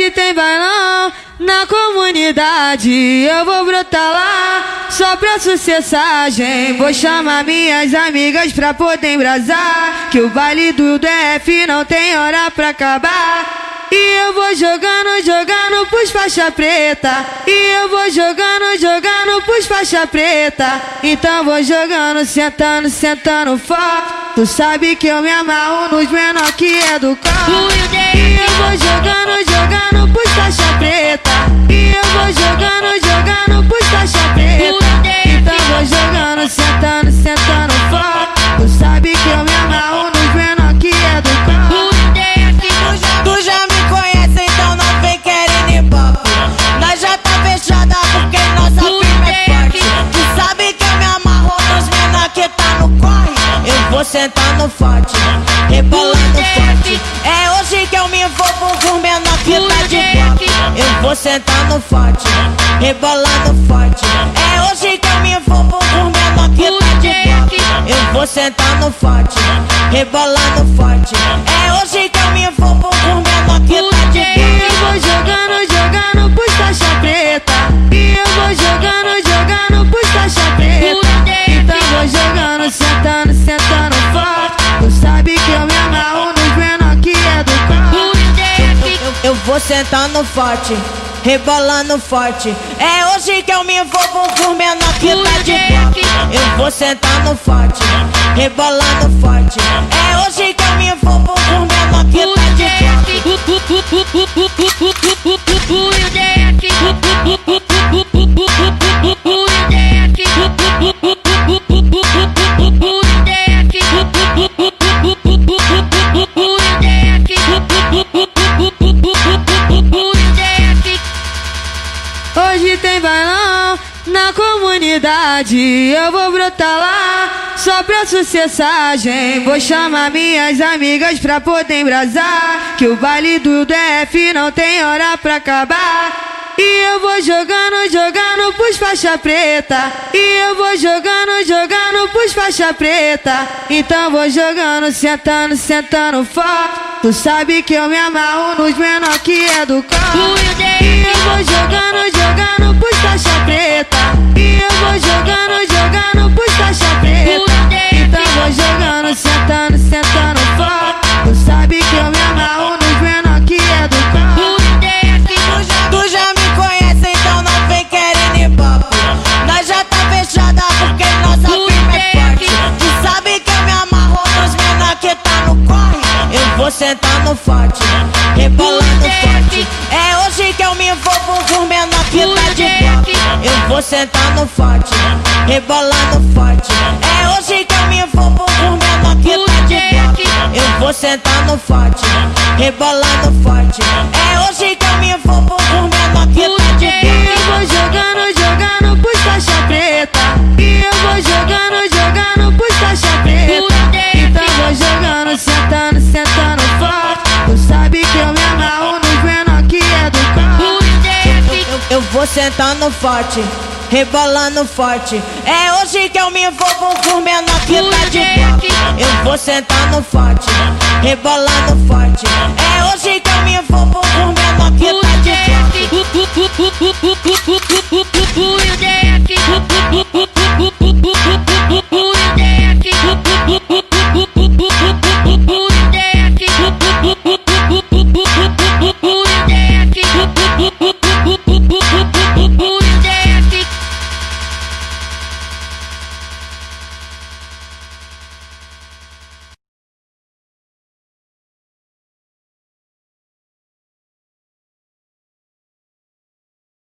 Hoje tem bailão na comunidade, eu vou brotar lá só pra sucessagem. Vou chamar minhas amigas pra poder embrasar, que o baile do DF não tem hora pra acabar. E eu vou jogando, jogando pros faixa preta. E eu vou jogando, jogando pros faixa preta. Então vou jogando, sentando, sentando forte. Tu sabe que eu me amarro nos menor que é do carro. Vou jogando, jogando pros faixa preta. Vou sentar no forte, rebolando forte. É hoje que eu me envolvo com menor que tá de bloco. Eu vou sentar no forte, rebolando forte. É hoje que eu me envolvo com menor que tá de E eu vou jogando, jogando pros faixa preta. E eu vou jogando, jogando pros faixa preta. Então vou jogando, sentando, sentando forte. Tu sabe que eu me amarro nos menor que é do carro. Eu vou sentando forte, rebolando forte. É hoje que eu me envolvo com menor que tá de bloco. Eu vou sentando forte, rebolando forte. É hoje que eu me envolvo com menor que tá de bloco. Tem bailão na comunidade, eu vou brotar lá só pra sucessagem. Vou chamar minhas amigas pra poder embrasar, que o baile do DF não tem hora pra acabar. E eu vou jogando, jogando pros faixa preta. E eu vou jogando, jogando pros faixa preta. Então vou jogando, sentando, sentando forte. Tu sabe que eu me amarro nos menor que é do carro. E eu vou jogando, jogando No forte, rebolando forte. É hoje que eu me envolvo os menor que tá de bloco. Eu vou sentar no forte, rebolando forte. É hoje que eu me envolvo os menor que tá de bloco. Eu vou sentar no forte, rebolando forte. É hoje que eu me envolvo os menor que tá de E eu vou jogando, jogando pros faixa preta. E eu vou jogando Vou sentando tá forte, rebolando forte. É hoje que eu me envolvo por menor que tá de papo. Eu vou sentando forte, rebolando forte. É hoje que eu me envolvo por menor que tá de papo.